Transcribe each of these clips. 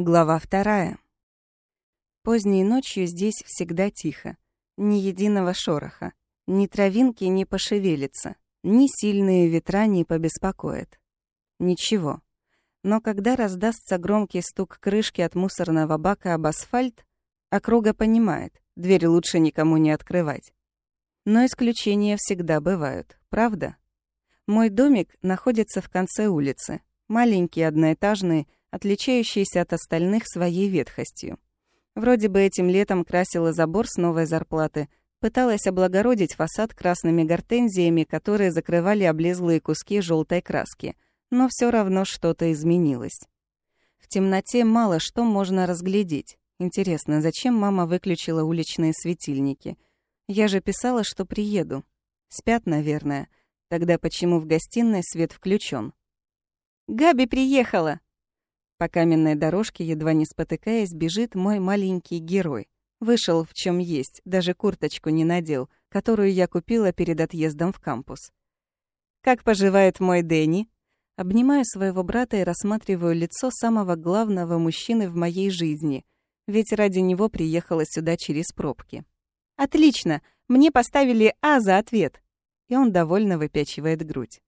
Глава вторая. Поздней ночью здесь всегда тихо. Ни единого шороха. Ни травинки не пошевелится. Ни сильные ветра не побеспокоят. Ничего. Но когда раздастся громкий стук крышки от мусорного бака об асфальт, округа понимает, дверь лучше никому не открывать. Но исключения всегда бывают, правда? Мой домик находится в конце улицы. Маленький, одноэтажный, отличающийся от остальных своей ветхостью. Вроде бы этим летом красила забор с новой зарплаты, пыталась облагородить фасад красными гортензиями, которые закрывали облезлые куски желтой краски, но все равно что-то изменилось. В темноте мало что можно разглядеть. Интересно, зачем мама выключила уличные светильники? Я же писала, что приеду. Спят, наверное. Тогда почему в гостиной свет включен? «Габи приехала!» По каменной дорожке, едва не спотыкаясь, бежит мой маленький герой. Вышел в чем есть, даже курточку не надел, которую я купила перед отъездом в кампус. «Как поживает мой Дэнни?» Обнимаю своего брата и рассматриваю лицо самого главного мужчины в моей жизни, ведь ради него приехала сюда через пробки. «Отлично! Мне поставили А за ответ!» И он довольно выпячивает грудь.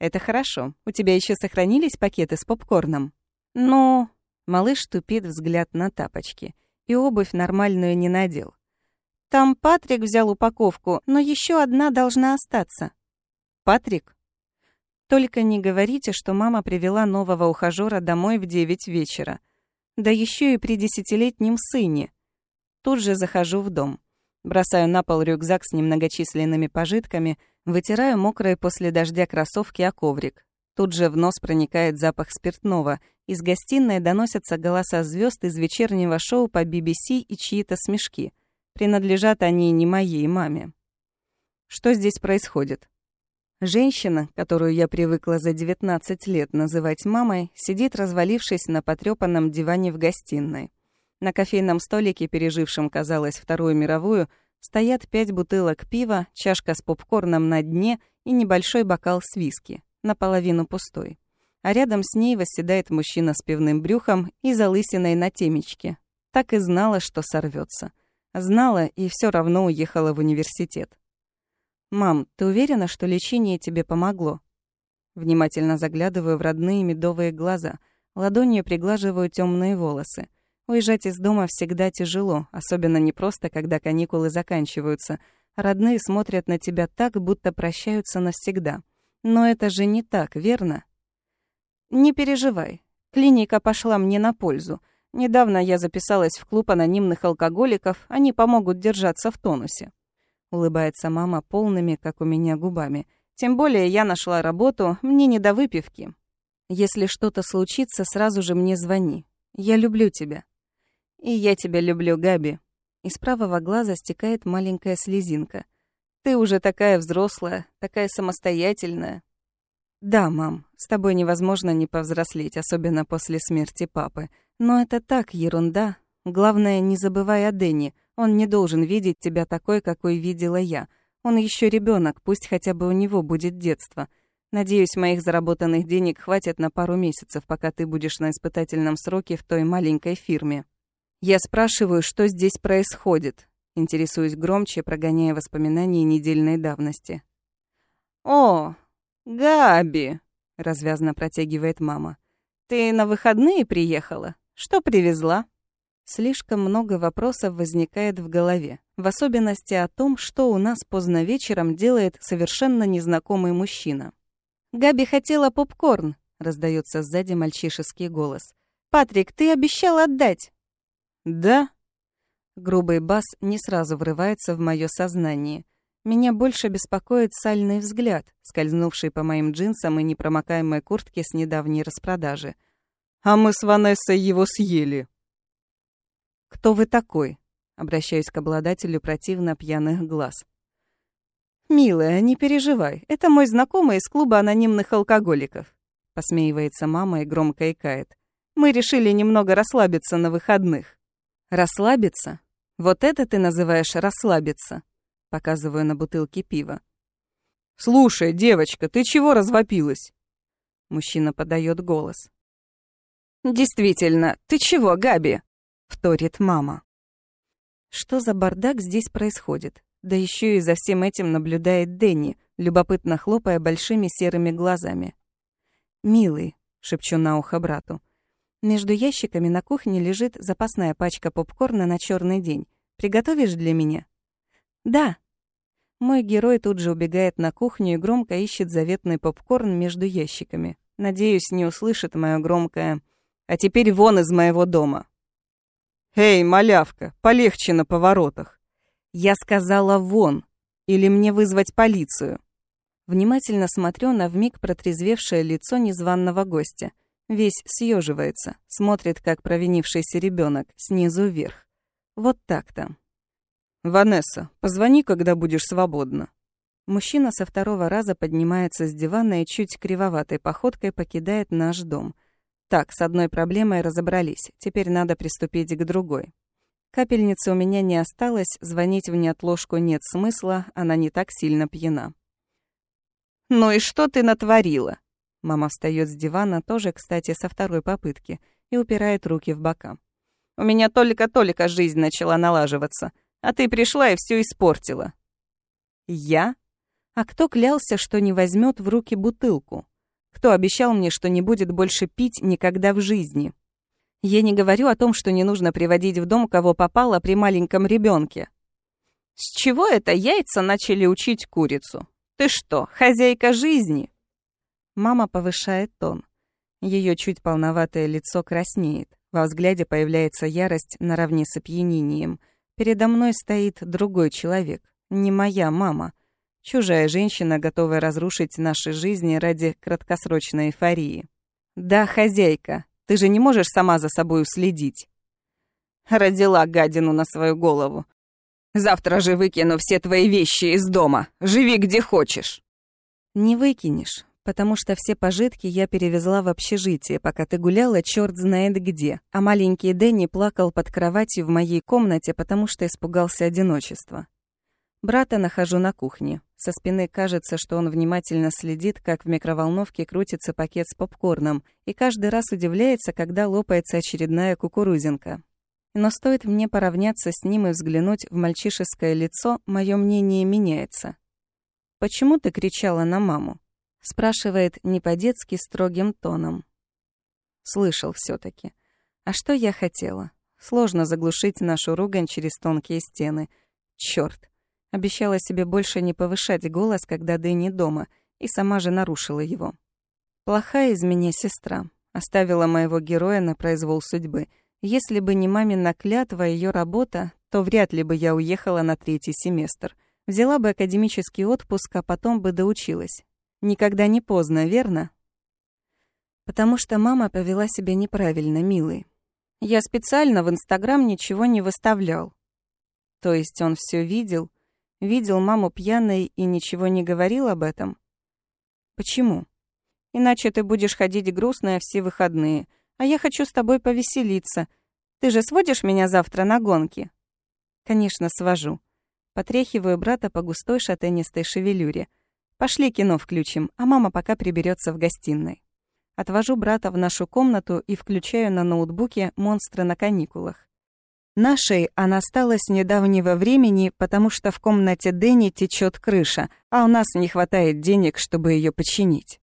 «Это хорошо. У тебя еще сохранились пакеты с попкорном?» «Ну...» Малыш тупит взгляд на тапочки. И обувь нормальную не надел. «Там Патрик взял упаковку, но еще одна должна остаться». «Патрик?» «Только не говорите, что мама привела нового ухажёра домой в девять вечера. Да еще и при десятилетнем сыне. Тут же захожу в дом. Бросаю на пол рюкзак с немногочисленными пожитками, вытираю мокрые после дождя кроссовки о коврик. Тут же в нос проникает запах спиртного, из гостиной доносятся голоса звезд из вечернего шоу по BBC и чьи-то смешки. Принадлежат они не моей маме. Что здесь происходит? Женщина, которую я привыкла за 19 лет называть мамой, сидит, развалившись на потрёпанном диване в гостиной. На кофейном столике, пережившем, казалось, Вторую мировую, стоят пять бутылок пива, чашка с попкорном на дне и небольшой бокал с виски, наполовину пустой а рядом с ней восседает мужчина с пивным брюхом и залысиной на темечке. Так и знала, что сорвется. Знала и все равно уехала в университет. «Мам, ты уверена, что лечение тебе помогло?» Внимательно заглядываю в родные медовые глаза, ладонью приглаживаю темные волосы. Уезжать из дома всегда тяжело, особенно не просто, когда каникулы заканчиваются. Родные смотрят на тебя так, будто прощаются навсегда. Но это же не так, верно? «Не переживай. Клиника пошла мне на пользу. Недавно я записалась в клуб анонимных алкоголиков, они помогут держаться в тонусе». Улыбается мама полными, как у меня, губами. «Тем более я нашла работу, мне не до выпивки. Если что-то случится, сразу же мне звони. Я люблю тебя». «И я тебя люблю, Габи». Из правого глаза стекает маленькая слезинка. «Ты уже такая взрослая, такая самостоятельная. «Да, мам, с тобой невозможно не повзрослеть, особенно после смерти папы. Но это так, ерунда. Главное, не забывай о Дэнни. Он не должен видеть тебя такой, какой видела я. Он еще ребенок, пусть хотя бы у него будет детство. Надеюсь, моих заработанных денег хватит на пару месяцев, пока ты будешь на испытательном сроке в той маленькой фирме. Я спрашиваю, что здесь происходит. Интересуюсь громче, прогоняя воспоминания недельной давности. «О, «Габи», — развязно протягивает мама, — «ты на выходные приехала? Что привезла?» Слишком много вопросов возникает в голове, в особенности о том, что у нас поздно вечером делает совершенно незнакомый мужчина. «Габи хотела попкорн», — раздается сзади мальчишеский голос. «Патрик, ты обещал отдать». «Да?» Грубый бас не сразу врывается в мое сознание. Меня больше беспокоит сальный взгляд, скользнувший по моим джинсам и непромокаемой куртке с недавней распродажи. «А мы с Ванессой его съели!» «Кто вы такой?» Обращаюсь к обладателю противно пьяных глаз. «Милая, не переживай, это мой знакомый из клуба анонимных алкоголиков», посмеивается мама и громко икает. «Мы решили немного расслабиться на выходных». «Расслабиться? Вот это ты называешь расслабиться?» Показываю на бутылке пива. «Слушай, девочка, ты чего развопилась?» Мужчина подает голос. «Действительно, ты чего, Габи?» — вторит мама. Что за бардак здесь происходит? Да еще и за всем этим наблюдает Дэнни, любопытно хлопая большими серыми глазами. «Милый», — шепчу на ухо брату, — «между ящиками на кухне лежит запасная пачка попкорна на черный день. Приготовишь для меня?» «Да». Мой герой тут же убегает на кухню и громко ищет заветный попкорн между ящиками. Надеюсь, не услышит мое громкое «А теперь вон из моего дома». «Эй, малявка, полегче на поворотах!» Я сказала «вон», или мне вызвать полицию. Внимательно смотрю на вмиг протрезвевшее лицо незваного гостя. Весь съеживается, смотрит, как провинившийся ребенок снизу вверх. Вот так-то. «Ванесса, позвони, когда будешь свободна». Мужчина со второго раза поднимается с дивана и чуть кривоватой походкой покидает наш дом. Так, с одной проблемой разобрались, теперь надо приступить к другой. Капельницы у меня не осталось, звонить в неотложку нет смысла, она не так сильно пьяна. «Ну и что ты натворила?» Мама встает с дивана, тоже, кстати, со второй попытки, и упирает руки в бока. «У меня только-только жизнь начала налаживаться, а ты пришла и все испортила». «Я? А кто клялся, что не возьмет в руки бутылку? Кто обещал мне, что не будет больше пить никогда в жизни?» Я не говорю о том, что не нужно приводить в дом, кого попало при маленьком ребенке. С чего это яйца начали учить курицу? Ты что, хозяйка жизни? Мама повышает тон. Ее чуть полноватое лицо краснеет. Во взгляде появляется ярость наравне с опьянением. Передо мной стоит другой человек, не моя мама. Чужая женщина, готовая разрушить наши жизни ради краткосрочной эйфории. Да, хозяйка, ты же не можешь сама за собой уследить. Родила гадину на свою голову. Завтра же выкину все твои вещи из дома. Живи где хочешь. Не выкинешь, потому что все пожитки я перевезла в общежитие, пока ты гуляла черт знает где, а маленький Дэнни плакал под кроватью в моей комнате, потому что испугался одиночества. Брата нахожу на кухне. Со спины кажется, что он внимательно следит, как в микроволновке крутится пакет с попкорном, и каждый раз удивляется, когда лопается очередная кукурузинка. Но стоит мне поравняться с ним и взглянуть в мальчишеское лицо, мое мнение меняется. «Почему ты кричала на маму?» — спрашивает не по-детски строгим тоном. Слышал все таки А что я хотела? Сложно заглушить нашу ругань через тонкие стены. Чёрт. Обещала себе больше не повышать голос, когда Дэнни дома, и сама же нарушила его. Плохая из меня сестра. Оставила моего героя на произвол судьбы. Если бы не мамина клятва и ее работа, то вряд ли бы я уехала на третий семестр. Взяла бы академический отпуск, а потом бы доучилась. Никогда не поздно, верно? Потому что мама повела себя неправильно, милый. Я специально в Инстаграм ничего не выставлял. То есть он все видел, Видел маму пьяной и ничего не говорил об этом? Почему? Иначе ты будешь ходить грустная все выходные, а я хочу с тобой повеселиться. Ты же сводишь меня завтра на гонки? Конечно, свожу. Потряхиваю брата по густой шатенистой шевелюре. Пошли кино включим, а мама пока приберется в гостиной. Отвожу брата в нашу комнату и включаю на ноутбуке «Монстры на каникулах». Нашей она стала с недавнего времени, потому что в комнате Дэнни течет крыша, а у нас не хватает денег, чтобы ее починить.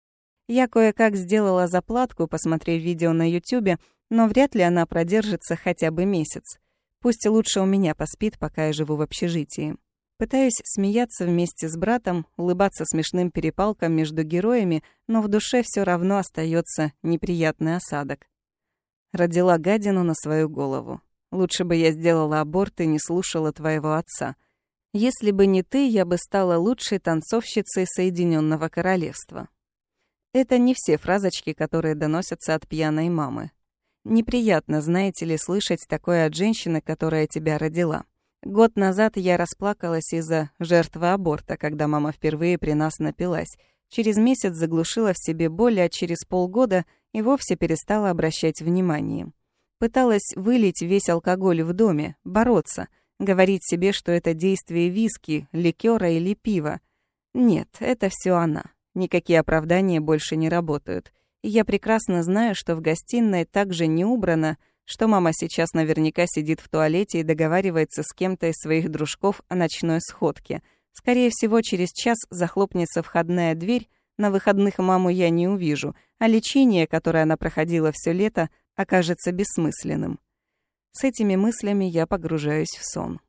Я кое-как сделала заплатку, посмотрев видео на Ютубе, но вряд ли она продержится хотя бы месяц. Пусть лучше у меня поспит, пока я живу в общежитии. Пытаюсь смеяться вместе с братом, улыбаться смешным перепалкам между героями, но в душе все равно остается неприятный осадок. Родила гадину на свою голову. Лучше бы я сделала аборт и не слушала твоего отца. Если бы не ты, я бы стала лучшей танцовщицей Соединенного Королевства. Это не все фразочки, которые доносятся от пьяной мамы. Неприятно, знаете ли, слышать такое от женщины, которая тебя родила. Год назад я расплакалась из-за жертвы аборта, когда мама впервые при нас напилась. Через месяц заглушила в себе боль, а через полгода и вовсе перестала обращать внимание. Пыталась вылить весь алкоголь в доме, бороться, говорить себе, что это действие виски, ликера или пива. Нет, это все она. Никакие оправдания больше не работают. Я прекрасно знаю, что в гостиной также не убрано, что мама сейчас наверняка сидит в туалете и договаривается с кем-то из своих дружков о ночной сходке. Скорее всего, через час захлопнется входная дверь, на выходных маму я не увижу, а лечение, которое она проходила все лето, окажется бессмысленным. С этими мыслями я погружаюсь в сон.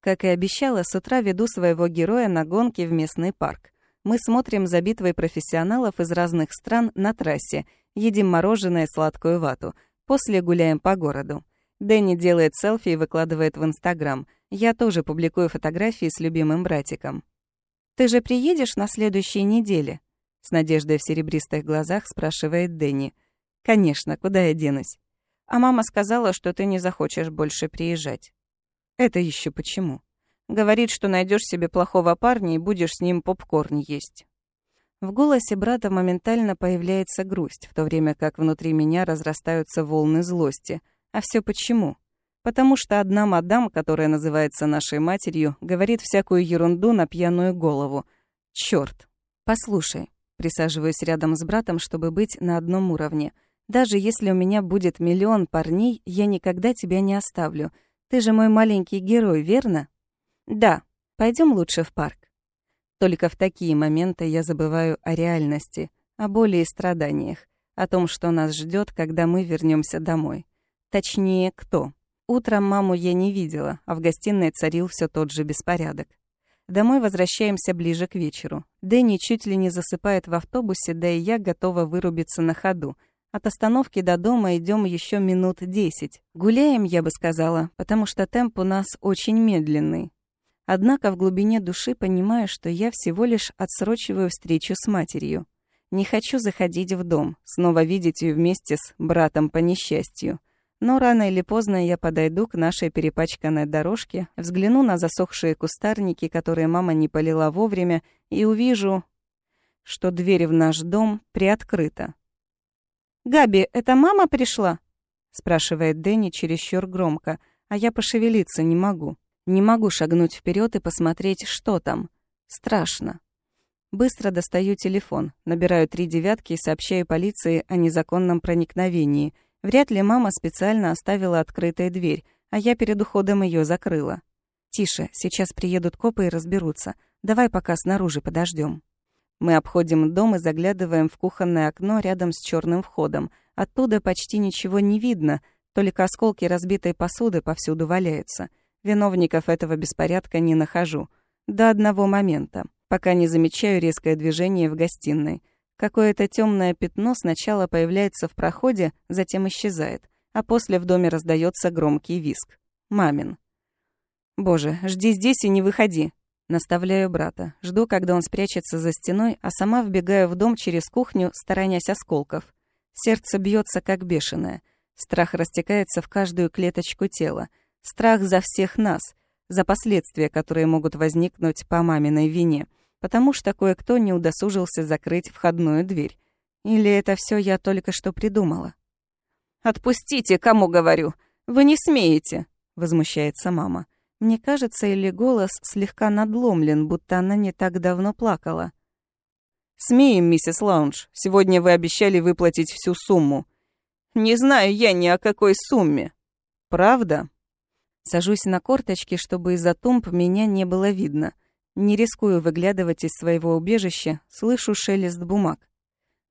Как и обещала, с утра веду своего героя на гонки в местный парк. Мы смотрим за битвой профессионалов из разных стран на трассе, едим мороженое и сладкую вату. После гуляем по городу. Дэнни делает селфи и выкладывает в Инстаграм. Я тоже публикую фотографии с любимым братиком. «Ты же приедешь на следующей неделе?» С надеждой в серебристых глазах спрашивает Дэнни. «Конечно, куда я денусь?» А мама сказала, что ты не захочешь больше приезжать. Это еще почему? Говорит, что найдешь себе плохого парня и будешь с ним попкорн есть. В голосе брата моментально появляется грусть, в то время как внутри меня разрастаются волны злости. А все почему? Потому что одна мадам, которая называется нашей матерью, говорит всякую ерунду на пьяную голову. Черт! Послушай, присаживаюсь рядом с братом, чтобы быть на одном уровне — даже если у меня будет миллион парней, я никогда тебя не оставлю. Ты же мой маленький герой, верно? Да. Пойдем лучше в парк. Только в такие моменты я забываю о реальности, о боли и страданиях, о том, что нас ждет, когда мы вернемся домой. Точнее, кто. Утром маму я не видела, а в гостиной царил все тот же беспорядок. Домой возвращаемся ближе к вечеру. Дэнни чуть ли не засыпает в автобусе, да и я готова вырубиться на ходу — от остановки до дома идем еще минут десять. Гуляем, я бы сказала, потому что темп у нас очень медленный. Однако в глубине души понимаю, что я всего лишь отсрочиваю встречу с матерью. Не хочу заходить в дом, снова видеть ее вместе с братом по несчастью. Но рано или поздно я подойду к нашей перепачканной дорожке, взгляну на засохшие кустарники, которые мама не полила вовремя, и увижу, что дверь в наш дом приоткрыта. «Габи, это мама пришла?» — спрашивает Дэнни чересчур громко, а я пошевелиться не могу. Не могу шагнуть вперед и посмотреть, что там. Страшно. Быстро достаю телефон, набираю три девятки и сообщаю полиции о незаконном проникновении. Вряд ли мама специально оставила открытой дверь, а я перед уходом ее закрыла. «Тише, сейчас приедут копы и разберутся. Давай пока снаружи подождем. Мы обходим дом и заглядываем в кухонное окно рядом с черным входом. Оттуда почти ничего не видно, только осколки разбитой посуды повсюду валяются. Виновников этого беспорядка не нахожу. До одного момента, пока не замечаю резкое движение в гостиной. Какое-то темное пятно сначала появляется в проходе, затем исчезает, а после в доме раздается громкий виск. Мамин. «Боже, жди здесь и не выходи», Наставляю брата. Жду, когда он спрячется за стеной, а сама вбегаю в дом через кухню, сторонясь осколков. Сердце бьется как бешеное. Страх растекается в каждую клеточку тела. Страх за всех нас, за последствия, которые могут возникнуть по маминой вине, потому что кое-кто не удосужился закрыть входную дверь. Или это все я только что придумала? «Отпустите, кому говорю! Вы не смеете!» — возмущается мама. Мне кажется, или голос слегка надломлен, будто она не так давно плакала. «Смеем, миссис Лаунж. Сегодня вы обещали выплатить всю сумму». «Не знаю я ни о какой сумме». «Правда?» Сажусь на корточки, чтобы из-за тумб меня не было видно. Не рискую выглядывать из своего убежища, слышу шелест бумаг.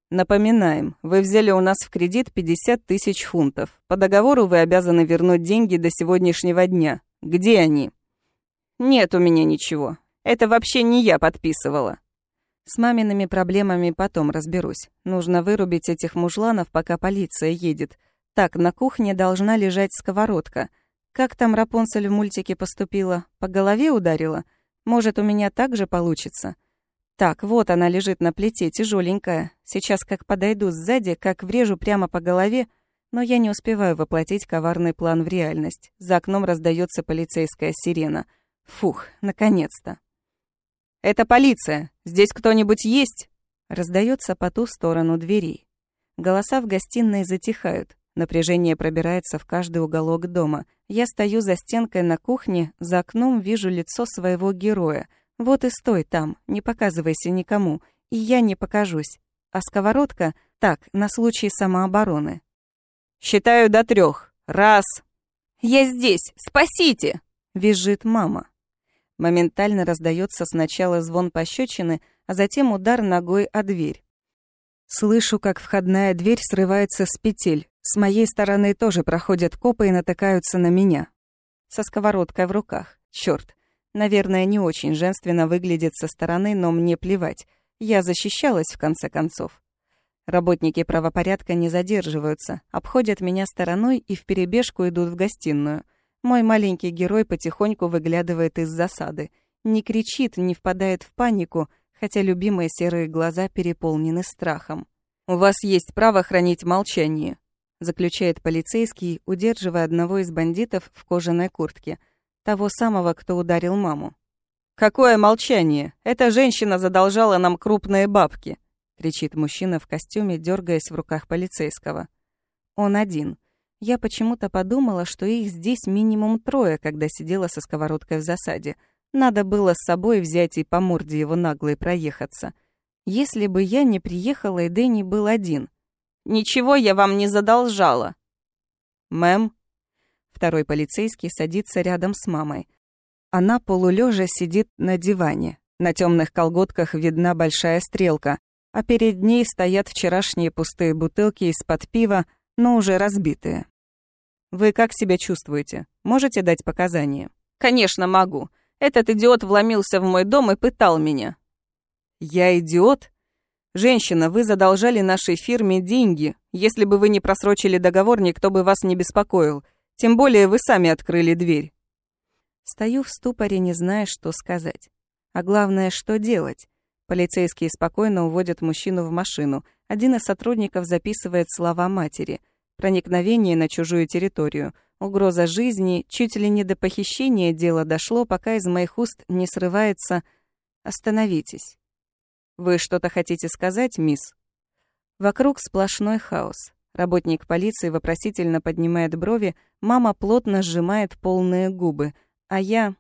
Напоминаем, вы взяли у нас в кредит 50 тысяч фунтов. По договору вы обязаны вернуть деньги до сегодняшнего дня. Где они?» «Нет у меня ничего. Это вообще не я подписывала». С мамиными проблемами потом разберусь. Нужно вырубить этих мужланов, пока полиция едет. Так, на кухне должна лежать сковородка. Как там Рапунцель в мультике поступила? По голове ударила? Может, у меня так же получится? Так, вот она лежит на плите, тяжеленькая. Сейчас как подойду сзади, как врежу прямо по голове, но я не успеваю воплотить коварный план в реальность. За окном раздается полицейская сирена. Фух, наконец-то. «Это полиция! Здесь кто-нибудь есть?» Раздается по ту сторону дверей. Голоса в гостиной затихают. Напряжение пробирается в каждый уголок дома. Я стою за стенкой на кухне, за окном вижу лицо своего героя. Вот и стой там, не показывайся никому, и я не покажусь. а сковородка — так, на случай самообороны. «Считаю до трех. Раз!» «Я здесь! Спасите!» — визжит мама. Моментально раздается сначала звон пощечины, а затем удар ногой о дверь. Слышу, как входная дверь срывается с петель. С моей стороны тоже проходят копы и натыкаются на меня. Со сковородкой в руках. Чёрт. Наверное, не очень женственно выглядит со стороны, но мне плевать. Я защищалась, в конце концов. Работники правопорядка не задерживаются, обходят меня стороной и вперебежку идут в гостиную — мой маленький герой потихоньку выглядывает из засады. Не кричит, не впадает в панику, хотя любимые серые глаза переполнены страхом. «У вас есть право хранить молчание», — заключает полицейский, удерживая одного из бандитов в кожаной куртке, того самого, кто ударил маму. «Какое молчание? Эта женщина задолжала нам крупные бабки!» — кричит мужчина в костюме, дергаясь в руках полицейского. Он один. Я почему-то подумала, что их здесь минимум трое, когда сидела со сковородкой в засаде. Надо было с собой взять и по морде его наглой проехаться. Если бы я не приехала, и Дэнни был один. «Ничего я вам не задолжала». «Мэм?» Второй полицейский садится рядом с мамой. Она полулежа сидит на диване. На темных колготках видна большая стрелка, а перед ней стоят вчерашние пустые бутылки из-под пива, но уже разбитые. Вы как себя чувствуете? Можете дать показания? Конечно, могу. Этот идиот вломился в мой дом и пытал меня. Я идиот? Женщина, вы задолжали нашей фирме деньги. Если бы вы не просрочили договор, никто бы вас не беспокоил. Тем более вы сами открыли дверь. Стою в ступоре, не зная, что сказать. А главное, что делать. Полицейские спокойно уводят мужчину в машину. Один из сотрудников записывает слова матери. Проникновение на чужую территорию. Угроза жизни. Чуть ли не до похищения дело дошло, пока из моих уст не срывается «Остановитесь». «Вы что-то хотите сказать, мисс?» Вокруг сплошной хаос. Работник полиции вопросительно поднимает брови, мама плотно сжимает полные губы, а я...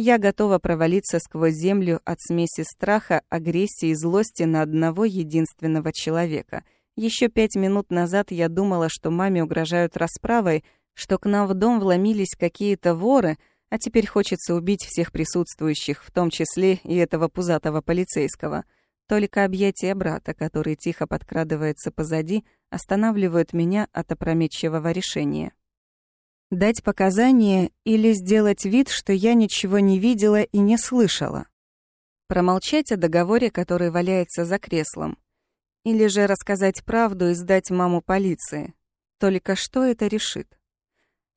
Я готова провалиться сквозь землю от смеси страха, агрессии и злости на одного единственного человека. Еще пять минут назад я думала, что маме угрожают расправой, что к нам в дом вломились какие-то воры, а теперь хочется убить всех присутствующих, в том числе и этого пузатого полицейского. Только объятия брата, который тихо подкрадывается позади, останавливают меня от опрометчивого решения. Дать показания или сделать вид, что я ничего не видела и не слышала. Промолчать о договоре, который валяется за креслом. Или же рассказать правду и сдать маму полиции. Только что это решит?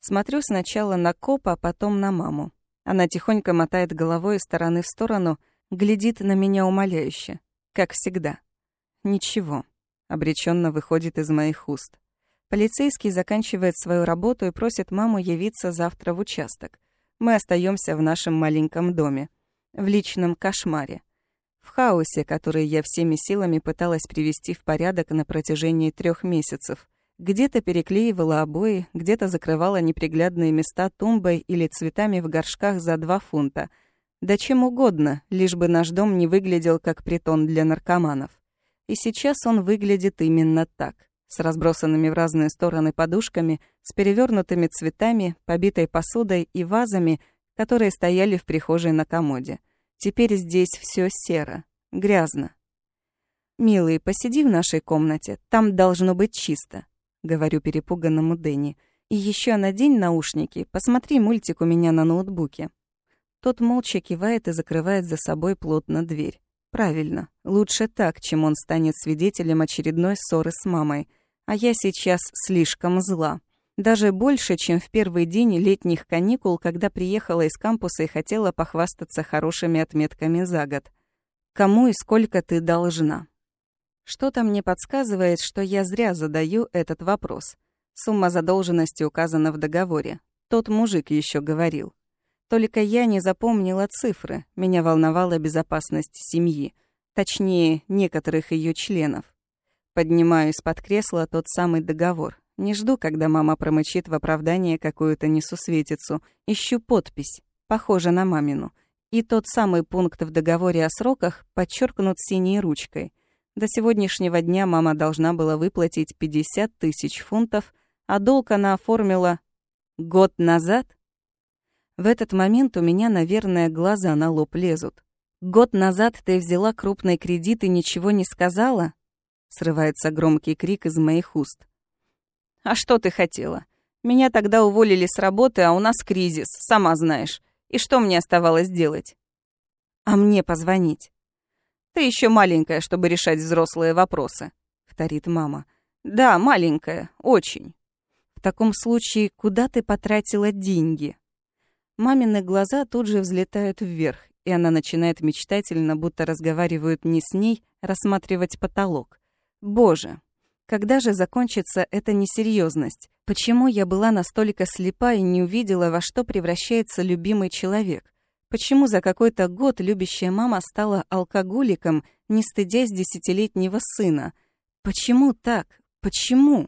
Смотрю сначала на копа, а потом на маму. Она тихонько мотает головой из стороны в сторону, глядит на меня умоляюще, как всегда. Ничего. Обреченно выходит из моих уст. Полицейский заканчивает свою работу и просит маму явиться завтра в участок. Мы остаемся в нашем маленьком доме. В личном кошмаре. В хаосе, который я всеми силами пыталась привести в порядок на протяжении трех месяцев. Где-то переклеивала обои, где-то закрывала неприглядные места тумбой или цветами в горшках за два фунта. Да чем угодно, лишь бы наш дом не выглядел как притон для наркоманов. И сейчас он выглядит именно так с разбросанными в разные стороны подушками, с перевернутыми цветами, побитой посудой и вазами, которые стояли в прихожей на комоде. Теперь здесь все серо, грязно. «Милый, посиди в нашей комнате, там должно быть чисто», — говорю перепуганному Дэнни. «И еще надень наушники, посмотри мультик у меня на ноутбуке». Тот молча кивает и закрывает за собой плотно дверь. Правильно, лучше так, чем он станет свидетелем очередной ссоры с мамой — а я сейчас слишком зла. Даже больше, чем в первый день летних каникул, когда приехала из кампуса и хотела похвастаться хорошими отметками за год. Кому и сколько ты должна? Что-то мне подсказывает, что я зря задаю этот вопрос. Сумма задолженности указана в договоре. Тот мужик еще говорил. Только я не запомнила цифры. Меня волновала безопасность семьи. Точнее, некоторых ее членов. Поднимаю из-под кресла тот самый договор. Не жду, когда мама промычит в оправдание какую-то несусветицу. Ищу подпись, похожа на мамину. И тот самый пункт в договоре о сроках подчеркнут синей ручкой. До сегодняшнего дня мама должна была выплатить 50 тысяч фунтов, а долг она оформила год назад? В этот момент у меня, наверное, глаза на лоб лезут. Год назад ты взяла крупный кредит и ничего не сказала? Срывается громкий крик из моих уст. А что ты хотела? Меня тогда уволили с работы, а у нас кризис, сама знаешь. И что мне оставалось делать? А мне позвонить. Ты еще маленькая, чтобы решать взрослые вопросы, повторит мама. Да, маленькая, очень. В таком случае, куда ты потратила деньги? Мамины глаза тут же взлетают вверх, и она начинает мечтательно, будто разговаривают не с ней, рассматривать потолок. Боже, когда же закончится эта несерьезность? Почему я была настолько слепа и не увидела, во что превращается любимый человек? Почему за какой-то год любящая мама стала алкоголиком, не стыдясь десятилетнего сына? Почему так? Почему?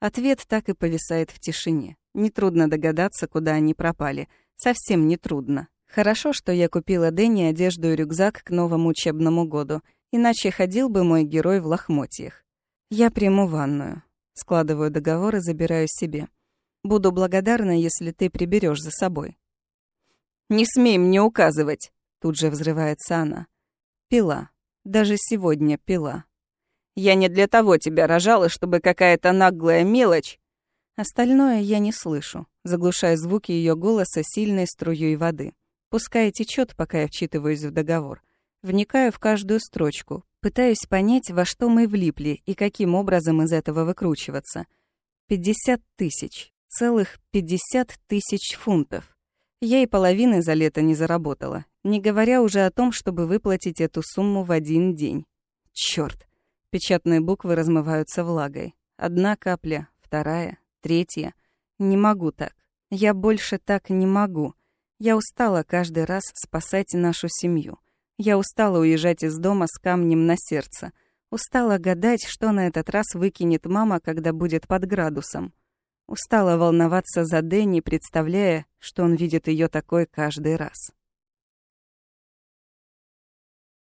Ответ так и повисает в тишине. Нетрудно догадаться, куда они пропали. Совсем нетрудно. Хорошо, что я купила Дэнни одежду и рюкзак к новому учебному году, иначе ходил бы мой герой в лохмотьях. Я приму ванную. Складываю договор и забираю себе. Буду благодарна, если ты приберешь за собой. «Не смей мне указывать!» Тут же взрывается она. Пила. Даже сегодня пила. «Я не для того тебя рожала, чтобы какая-то наглая мелочь...» Остальное я не слышу, заглушая звуки ее голоса сильной струей воды. Пускай течет, пока я вчитываюсь в договор. Вникаю в каждую строчку, пытаюсь понять, во что мы влипли и каким образом из этого выкручиваться. Пятьдесят тысяч. Целых пятьдесят тысяч фунтов. Я и половины за лето не заработала, не говоря уже о том, чтобы выплатить эту сумму в один день. Чёрт. Печатные буквы размываются влагой. Одна капля, вторая, третья. Не могу так. Я больше так не могу. Я устала каждый раз спасать нашу семью. Я устала уезжать из дома с камнем на сердце. Устала гадать, что на этот раз выкинет мама, когда будет под градусом. Устала волноваться за Дэнни, представляя, что он видит ее такой каждый раз.